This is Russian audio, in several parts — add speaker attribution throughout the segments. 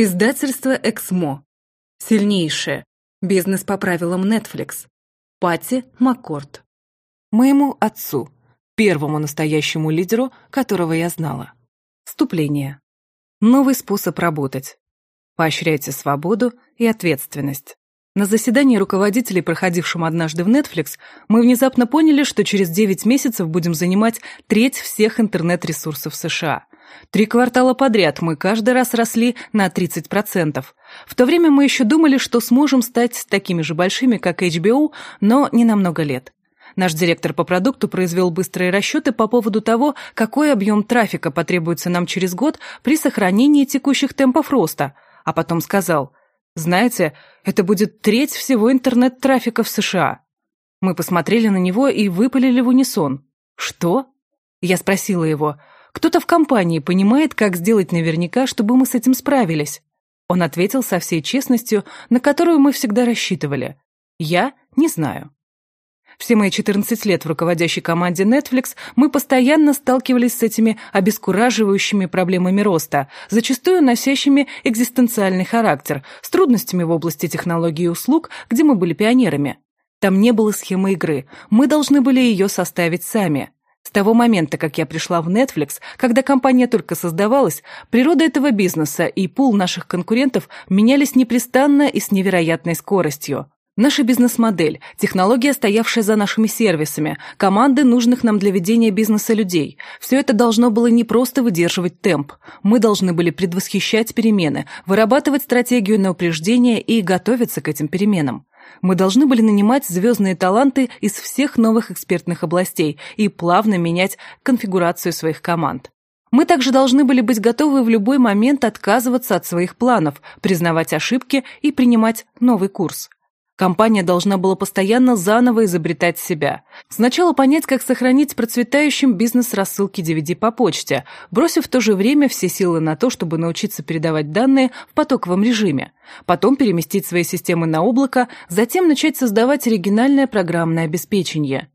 Speaker 1: Издательство «Эксмо». Сильнейшее. Бизнес по правилам Netflix. Пати Маккорд.
Speaker 2: Моему отцу, первому настоящему лидеру, которого я знала. Вступление. Новый способ работать. Поощряйте свободу и ответственность. На заседании руководителей, проходившем однажды в Netflix, мы внезапно поняли, что через 9 месяцев будем занимать треть всех интернет-ресурсов США – Три квартала подряд мы каждый раз росли на 30%. В то время мы еще думали, что сможем стать такими же большими, как HBO, но не на много лет. Наш директор по продукту произвел быстрые расчеты по поводу того, какой объем трафика потребуется нам через год при сохранении текущих темпов роста, а потом сказал, «Знаете, это будет треть всего интернет-трафика в США». Мы посмотрели на него и выпалили в унисон. «Что?» Я спросила его, кто-то в компании понимает, как сделать наверняка, чтобы мы с этим справились. Он ответил со всей честностью, на которую мы всегда рассчитывали. Я не знаю. Все мои 14 лет в руководящей команде Netflix мы постоянно сталкивались с этими обескураживающими проблемами роста, зачастую носящими экзистенциальный характер, с трудностями в области технологий и услуг, где мы были пионерами. Там не было схемы игры, мы должны были ее составить сами. С того момента, как я пришла в Netflix, когда компания только создавалась, природа этого бизнеса и пул наших конкурентов менялись непрестанно и с невероятной скоростью. Наша бизнес-модель, технология, стоявшая за нашими сервисами, команды нужных нам для ведения бизнеса людей – все это должно было не просто выдерживать темп. Мы должны были предвосхищать перемены, вырабатывать стратегию на упреждение и готовиться к этим переменам. Мы должны были нанимать звездные таланты из всех новых экспертных областей и плавно менять конфигурацию своих команд. Мы также должны были быть готовы в любой момент отказываться от своих планов, признавать ошибки и принимать новый курс. Компания должна была постоянно заново изобретать себя. Сначала понять, как сохранить процветающим бизнес рассылки DVD по почте, бросив в то же время все силы на то, чтобы научиться передавать данные в потоковом режиме. Потом переместить свои системы на облако, затем начать создавать оригинальное программное обеспечение.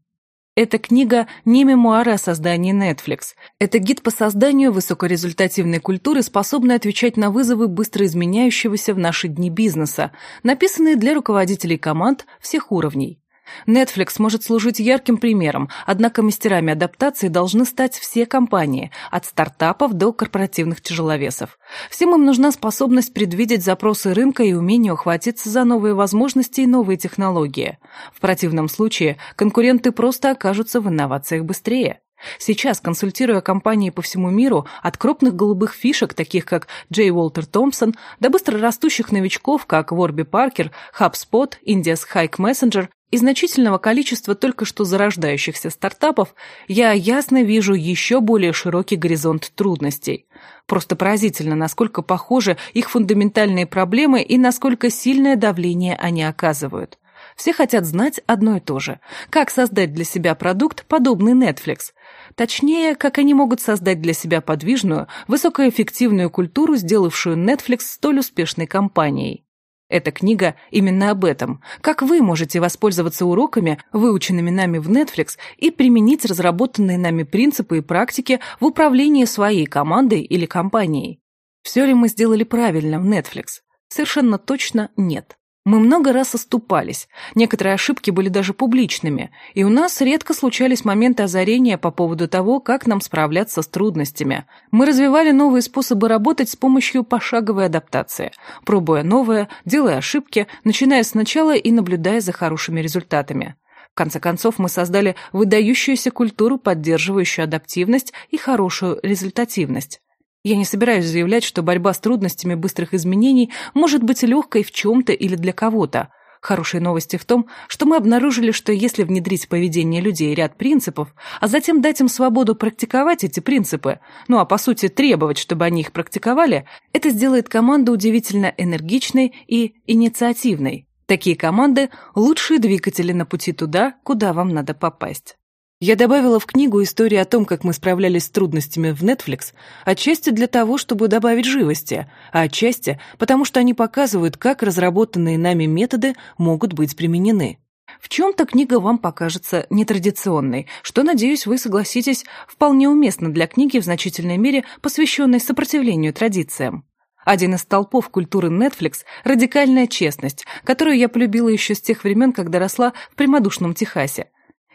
Speaker 2: Эта книга не мемуары о создании Netflix. Это гид по созданию высокорезультативной культуры, способной отвечать на вызовы быстро изменяющегося в наши дни бизнеса, написанный для руководителей команд всех уровней. Netflix может служить ярким примером, однако мастерами адаптации должны стать все компании, от стартапов до корпоративных тяжеловесов. Всем им нужна способность предвидеть запросы рынка и умение ухватиться за новые возможности и новые технологии. В противном случае конкуренты просто окажутся в инновациях быстрее. Сейчас, консультируя компании по всему миру, от крупных голубых фишек, таких как Джей Уолтер Томпсон, до быстро растущих новичков, как Ворби Паркер, HubSpot, India's Hike Messenger, и значительного количества только что зарождающихся стартапов, я ясно вижу еще более широкий горизонт трудностей. Просто поразительно, насколько похожи их фундаментальные проблемы и насколько сильное давление они оказывают. Все хотят знать одно и то же. Как создать для себя продукт, подобный Netflix? Точнее, как они могут создать для себя подвижную, высокоэффективную культуру, сделавшую Netflix столь успешной компанией. Эта книга именно об этом. Как вы можете воспользоваться уроками, выученными нами в Netflix, и применить разработанные нами принципы и практики в управлении своей командой или компанией. Все ли мы сделали правильно в Netflix? Совершенно точно нет. Мы много раз оступались, некоторые ошибки были даже публичными, и у нас редко случались моменты озарения по поводу того, как нам справляться с трудностями. Мы развивали новые способы работать с помощью пошаговой адаптации, пробуя новое, делая ошибки, начиная сначала и наблюдая за хорошими результатами. В конце концов, мы создали выдающуюся культуру, поддерживающую адаптивность и хорошую результативность. Я не собираюсь заявлять, что борьба с трудностями быстрых изменений может быть легкой в чем-то или для кого-то. Хорошие новости в том, что мы обнаружили, что если внедрить в поведение людей ряд принципов, а затем дать им свободу практиковать эти принципы, ну а по сути требовать, чтобы они их практиковали, это сделает команду удивительно энергичной и инициативной. Такие команды – лучшие двигатели на пути туда, куда вам надо попасть. Я добавила в книгу истории о том, как мы справлялись с трудностями в Netflix, отчасти для того, чтобы добавить живости, а отчасти потому, что они показывают, как разработанные нами методы могут быть применены. В чем-то книга вам покажется нетрадиционной, что, надеюсь, вы согласитесь, вполне уместно для книги в значительной мере, посвященной сопротивлению традициям. Один из столпов культуры Netflix – радикальная честность, которую я полюбила еще с тех времен, когда росла в прямодушном Техасе.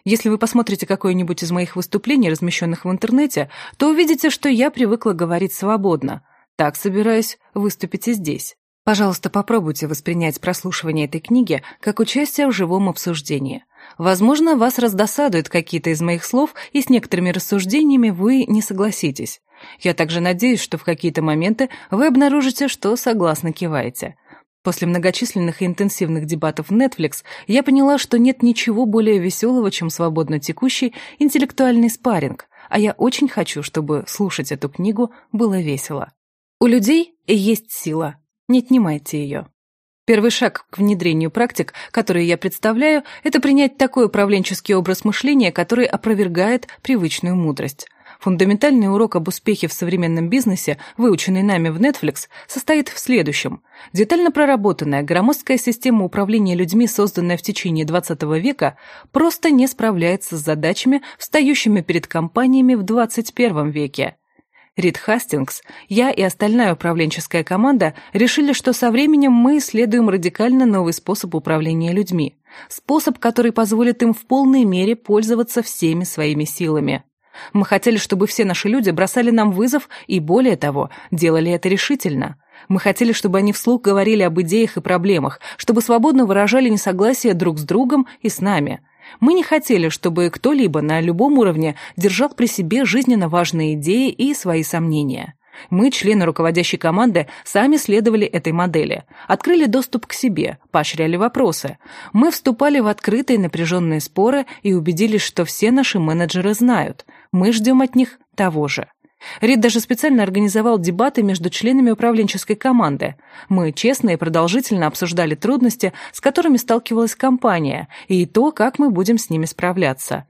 Speaker 2: Если вы посмотрите какое-нибудь из моих выступлений, размещенных в интернете, то увидите, что я привыкла говорить свободно. Так собираюсь выступить и здесь. Пожалуйста, попробуйте воспринять прослушивание этой книги как участие в живом обсуждении. Возможно, вас раздосадуют какие-то из моих слов, и с некоторыми рассуждениями вы не согласитесь. Я также надеюсь, что в какие-то моменты вы обнаружите, что согласно киваете. После многочисленных и интенсивных дебатов в Netflix я поняла, что нет ничего более веселого, чем свободно текущий интеллектуальный спарринг, а я очень хочу, чтобы слушать эту книгу было весело. У людей есть сила, не отнимайте ее. Первый шаг к внедрению практик, которые я представляю, это принять такой управленческий образ мышления, который опровергает привычную мудрость. Фундаментальный урок об успехе в современном бизнесе, выученный нами в Netflix, состоит в следующем. Детально проработанная громоздкая система управления людьми, созданная в течение 20 века, просто не справляется с задачами, встающими перед компаниями в 21 веке. Рид Хастингс, я и остальная управленческая команда решили, что со временем мы исследуем радикально новый способ управления людьми. Способ, который позволит им в полной мере пользоваться всеми своими силами. Мы хотели, чтобы все наши люди бросали нам вызов и, более того, делали это решительно. Мы хотели, чтобы они вслух говорили об идеях и проблемах, чтобы свободно выражали несогласие друг с другом и с нами. Мы не хотели, чтобы кто-либо на любом уровне держал при себе жизненно важные идеи и свои сомнения. Мы, члены руководящей команды, сами следовали этой модели, открыли доступ к себе, поощряли вопросы. Мы вступали в открытые напряженные споры и убедились, что все наши менеджеры знают. Мы ждем от них того же. Рид даже специально организовал дебаты между членами управленческой команды. Мы честно и продолжительно обсуждали трудности, с которыми сталкивалась компания, и то, как мы будем с ними справляться.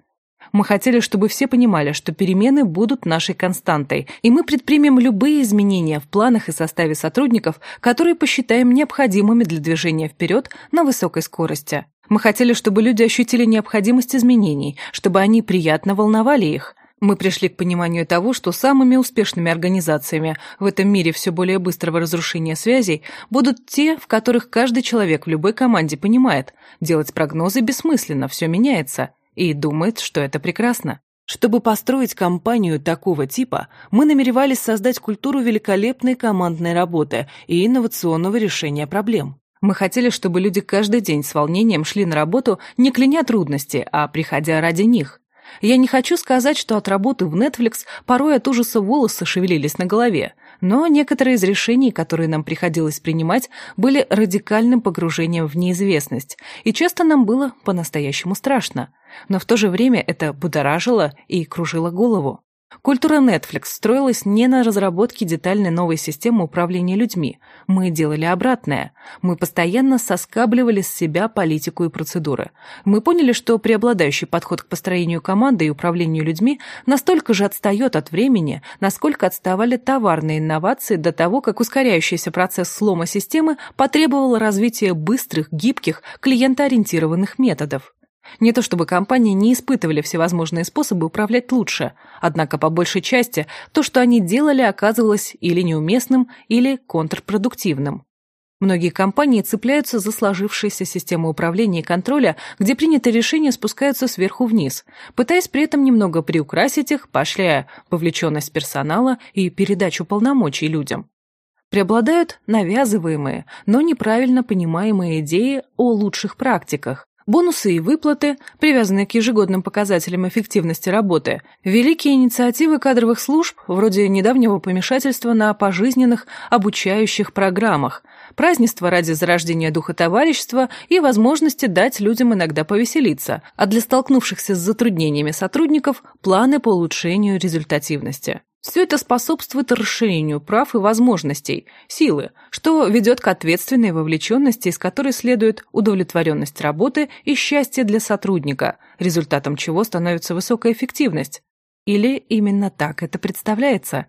Speaker 2: Мы хотели, чтобы все понимали, что перемены будут нашей константой, и мы предпримем любые изменения в планах и составе сотрудников, которые посчитаем необходимыми для движения вперед на высокой скорости. Мы хотели, чтобы люди ощутили необходимость изменений, чтобы они приятно волновали их. Мы пришли к пониманию того, что самыми успешными организациями в этом мире все более быстрого разрушения связей будут те, в которых каждый человек в любой команде понимает, делать прогнозы бессмысленно, все меняется, и думает, что это прекрасно. Чтобы построить компанию такого типа, мы намеревались создать культуру великолепной командной работы и инновационного решения проблем. Мы хотели, чтобы люди каждый день с волнением шли на работу, не кляня трудности, а приходя ради них. Я не хочу сказать, что от работы в Netflix порой от ужаса волосы шевелились на голове, но некоторые из решений, которые нам приходилось принимать, были радикальным погружением в неизвестность, и часто нам было по-настоящему страшно. Но в то же время это будоражило и кружило голову. Культура Netflix строилась не на разработке детальной новой системы управления людьми. Мы делали обратное. Мы постоянно соскабливали с себя политику и процедуры. Мы поняли, что преобладающий подход к построению команды и управлению людьми настолько же отстает от времени, насколько отставали товарные инновации до того, как ускоряющийся процесс слома системы потребовал развития быстрых, гибких, клиентоориентированных методов. Не то чтобы компании не испытывали всевозможные способы управлять лучше, однако по большей части то, что они делали, оказывалось или неуместным, или контрпродуктивным. Многие компании цепляются за сложившиеся системы управления и контроля, где принятые решения спускаются сверху вниз, пытаясь при этом немного приукрасить их, поощряя вовлеченность персонала и передачу полномочий людям. Преобладают навязываемые, но неправильно понимаемые идеи о лучших практиках, бонусы и выплаты, привязанные к ежегодным показателям эффективности работы, великие инициативы кадровых служб, вроде недавнего помешательства на пожизненных обучающих программах, празднества ради зарождения духа товарищества и возможности дать людям иногда повеселиться, а для столкнувшихся с затруднениями сотрудников – планы по улучшению результативности. Все это способствует расширению прав и возможностей, силы, что ведет к ответственной вовлеченности, из которой следует удовлетворенность работы и счастье для сотрудника, результатом чего становится высокая эффективность. Или именно так это представляется?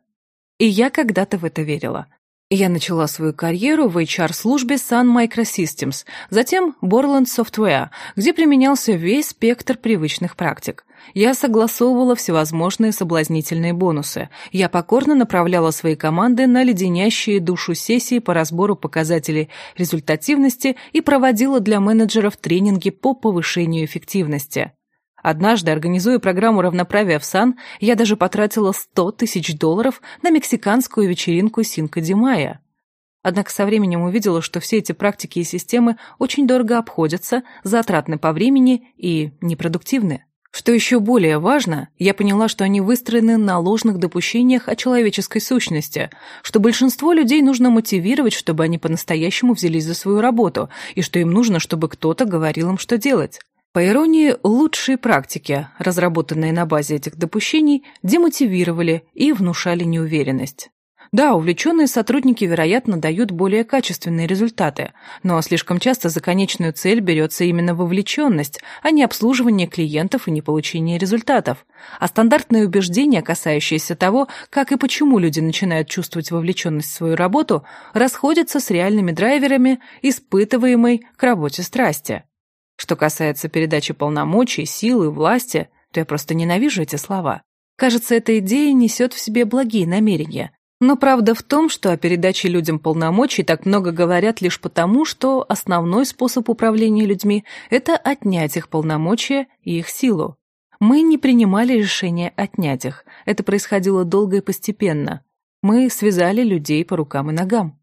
Speaker 2: И я когда-то в это верила. Я начала свою карьеру в HR-службе Sun Microsystems, затем Borland Software, где применялся весь спектр привычных практик. Я согласовывала всевозможные соблазнительные бонусы. Я покорно направляла свои команды на леденящие душу сессии по разбору показателей результативности и проводила для менеджеров тренинги по повышению эффективности. Однажды, организуя программу равноправия в САН, я даже потратила 100 тысяч долларов на мексиканскую вечеринку Синка Ди Майя. Однако со временем увидела, что все эти практики и системы очень дорого обходятся, затратны по времени и непродуктивны. Что еще более важно, я поняла, что они выстроены на ложных допущениях о человеческой сущности, что большинство людей нужно мотивировать, чтобы они по-настоящему взялись за свою работу, и что им нужно, чтобы кто-то говорил им, что делать. По иронии, лучшие практики, разработанные на базе этих допущений, демотивировали и внушали неуверенность. Да, увлеченные сотрудники, вероятно, дают более качественные результаты, но слишком часто за конечную цель берется именно вовлеченность, а не обслуживание клиентов и не получение результатов. А стандартные убеждения, касающиеся того, как и почему люди начинают чувствовать вовлеченность в свою работу, расходятся с реальными драйверами, испытываемой к работе страсти. Что касается передачи полномочий, силы, власти, то я просто ненавижу эти слова. Кажется, эта идея несет в себе благие намерения. Но правда в том, что о передаче людям полномочий так много говорят лишь потому, что основной способ управления людьми – это отнять их полномочия и их силу. Мы не принимали решение отнять их. Это происходило долго и постепенно. Мы связали людей по рукам и ногам.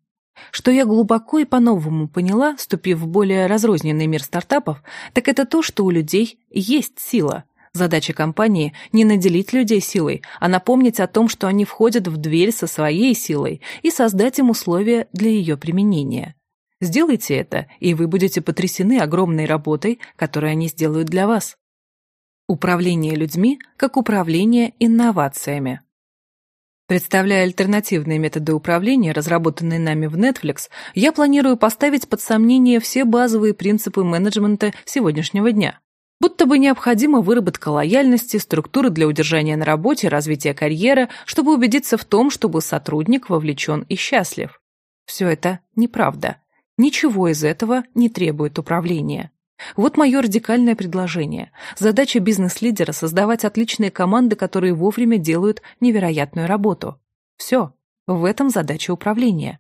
Speaker 2: Что я глубоко и по-новому поняла, вступив в более разрозненный мир стартапов, так это то, что у людей есть сила. Задача компании – не наделить людей силой, а напомнить о том, что они входят в дверь со своей силой и создать им условия для ее применения. Сделайте это, и вы будете потрясены огромной работой, которую они сделают для вас. Управление людьми как управление инновациями. Представляя альтернативные методы управления, разработанные нами в Netflix, я планирую поставить под сомнение все базовые принципы менеджмента сегодняшнего дня. Будто бы необходима выработка лояльности, структуры для удержания на работе, развития карьеры, чтобы убедиться в том, чтобы сотрудник вовлечен и счастлив. Все это неправда. Ничего из этого не требует управления. Вот мое радикальное предложение. Задача бизнес-лидера – создавать отличные команды, которые вовремя делают невероятную работу. Все. В этом задача управления.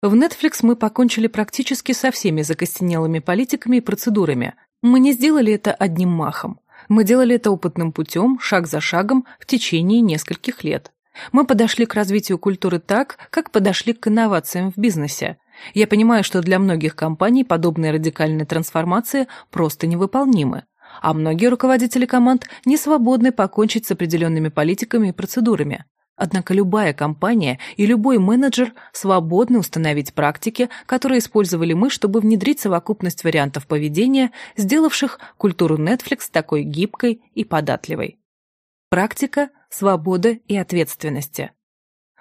Speaker 2: В Netflix мы покончили практически со всеми закостенелыми политиками и процедурами. Мы не сделали это одним махом. Мы делали это опытным путем, шаг за шагом, в течение нескольких лет. Мы подошли к развитию культуры так, как подошли к инновациям в бизнесе. Я понимаю, что для многих компаний подобные радикальные трансформации просто невыполнимы, а многие руководители команд не свободны покончить с определенными политиками и процедурами. Однако любая компания и любой менеджер свободны установить практики, которые использовали мы, чтобы внедрить совокупность вариантов поведения, сделавших культуру Netflix такой гибкой и податливой. Практика, свобода и ответственности.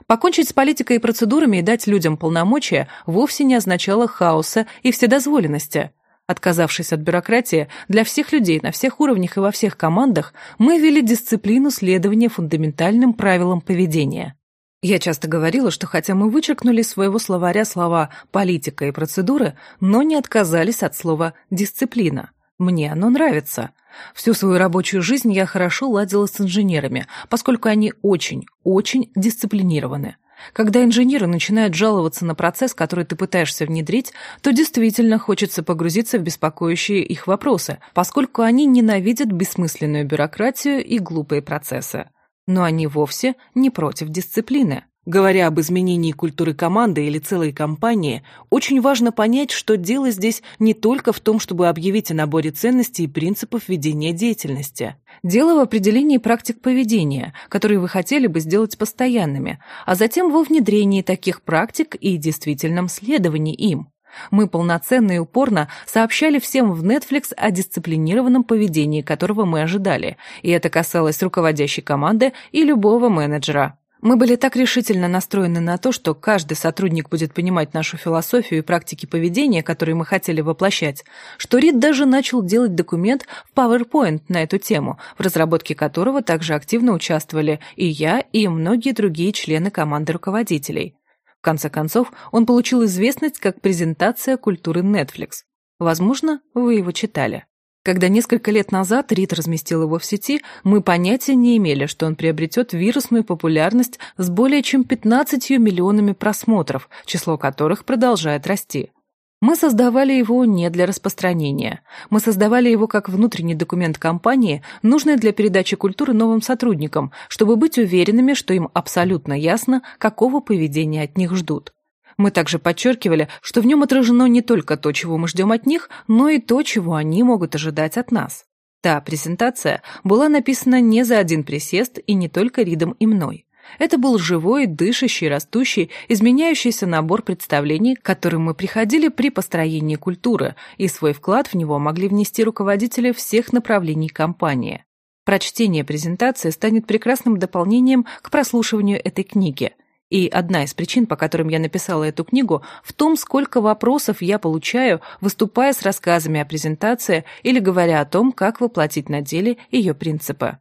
Speaker 2: Покончить с политикой и процедурами и дать людям полномочия вовсе не означало хаоса и вседозволенности. Отказавшись от бюрократии, для всех людей на всех уровнях и во всех командах мы ввели дисциплину следования фундаментальным правилам поведения. Я часто говорила, что хотя мы вычеркнули из своего словаря слова «политика» и «процедуры», но не отказались от слова «дисциплина». Мне оно нравится. Всю свою рабочую жизнь я хорошо ладила с инженерами, поскольку они очень, очень дисциплинированы. Когда инженеры начинают жаловаться на процесс, который ты пытаешься внедрить, то действительно хочется погрузиться в беспокоящие их вопросы, поскольку они ненавидят бессмысленную бюрократию и глупые процессы. Но они вовсе не против дисциплины. Говоря об изменении культуры команды или целой компании, очень важно понять, что дело здесь не только в том, чтобы объявить о наборе ценностей и принципов ведения деятельности. Дело в определении практик поведения, которые вы хотели бы сделать постоянными, а затем во внедрении таких практик и действительном следовании им. Мы полноценно и упорно сообщали всем в Netflix о дисциплинированном поведении, которого мы ожидали, и это касалось руководящей команды и любого менеджера. Мы были так решительно настроены на то, что каждый сотрудник будет понимать нашу философию и практики поведения, которые мы хотели воплощать, что Рид даже начал делать документ в PowerPoint на эту тему, в разработке которого также активно участвовали и я, и многие другие члены команды руководителей. В конце концов, он получил известность как презентация культуры Netflix. Возможно, вы его читали. Когда несколько лет назад Рид разместил его в сети, мы понятия не имели, что он приобретет вирусную популярность с более чем 15 миллионами просмотров, число которых продолжает расти. Мы создавали его не для распространения. Мы создавали его как внутренний документ компании, нужный для передачи культуры новым сотрудникам, чтобы быть уверенными, что им абсолютно ясно, какого поведения от них ждут. Мы также подчеркивали, что в нем отражено не только то, чего мы ждем от них, но и то, чего они могут ожидать от нас. Та презентация была написана не за один присест и не только Ридом и мной. Это был живой, дышащий, растущий, изменяющийся набор представлений, к которым мы приходили при построении культуры, и свой вклад в него могли внести руководители всех направлений компании. Прочтение презентации станет прекрасным дополнением к прослушиванию этой книги – и одна из причин, по которым я написала эту книгу, в том, сколько вопросов я получаю, выступая с рассказами о презентации или говоря о том, как воплотить на деле ее принципы.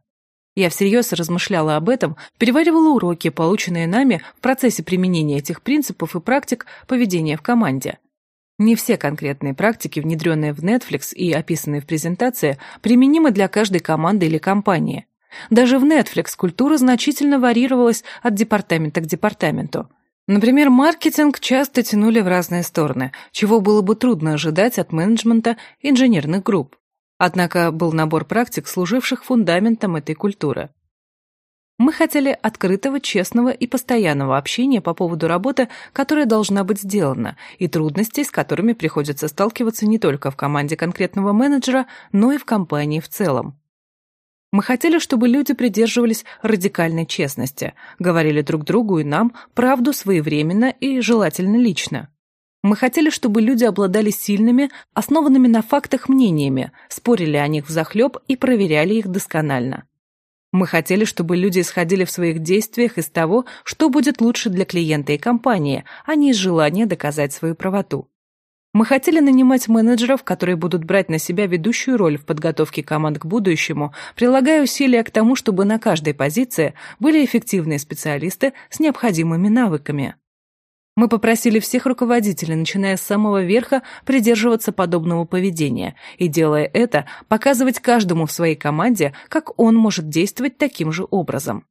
Speaker 2: Я всерьез размышляла об этом, переваривала уроки, полученные нами в процессе применения этих принципов и практик поведения в команде. Не все конкретные практики, внедренные в Netflix и описанные в презентации, применимы для каждой команды или компании. Даже в Netflix культура значительно варьировалась от департамента к департаменту. Например, маркетинг часто тянули в разные стороны, чего было бы трудно ожидать от менеджмента инженерных групп. Однако был набор практик, служивших фундаментом этой культуры. Мы хотели открытого, честного и постоянного общения по поводу работы, которая должна быть сделана, и трудностей, с которыми приходится сталкиваться не только в команде конкретного менеджера, но и в компании в целом. Мы хотели, чтобы люди придерживались радикальной честности, говорили друг другу и нам правду своевременно и желательно лично. Мы хотели, чтобы люди обладали сильными, основанными на фактах мнениями, спорили о них взахлеб и проверяли их досконально. Мы хотели, чтобы люди исходили в своих действиях из того, что будет лучше для клиента и компании, а не из желания доказать свою правоту. Мы хотели нанимать менеджеров, которые будут брать на себя ведущую роль в подготовке команд к будущему, прилагая усилия к тому, чтобы на каждой позиции были эффективные специалисты с необходимыми навыками. Мы попросили всех руководителей, начиная с самого верха, придерживаться подобного поведения и, делая это, показывать каждому в своей команде, как он может действовать таким же образом.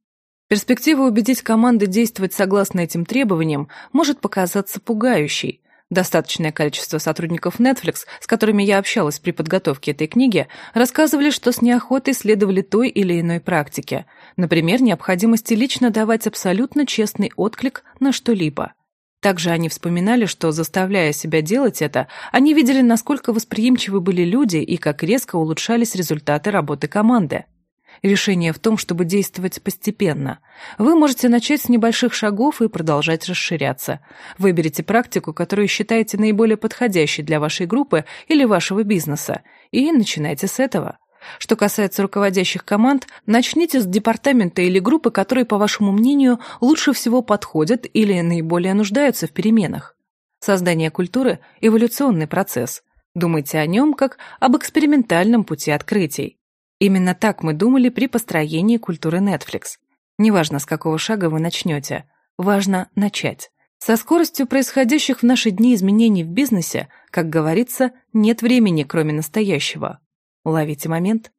Speaker 2: Перспектива убедить команды действовать согласно этим требованиям может показаться пугающей, Достаточное количество сотрудников Netflix, с которыми я общалась при подготовке этой книги, рассказывали, что с неохотой следовали той или иной практике. Например, необходимости лично давать абсолютно честный отклик на что-либо. Также они вспоминали, что, заставляя себя делать это, они видели, насколько восприимчивы были люди и как резко улучшались результаты работы команды. Решение в том, чтобы действовать постепенно. Вы можете начать с небольших шагов и продолжать расширяться. Выберите практику, которую считаете наиболее подходящей для вашей группы или вашего бизнеса, и начинайте с этого. Что касается руководящих команд, начните с департамента или группы, которые, по вашему мнению, лучше всего подходят или наиболее нуждаются в переменах. Создание культуры – эволюционный процесс. Думайте о нем как об экспериментальном пути открытий. Именно так мы думали при построении культуры Netflix. Неважно, с какого шага вы начнете, важно начать. Со скоростью происходящих в наши дни изменений в бизнесе, как говорится, нет времени, кроме настоящего. Ловите момент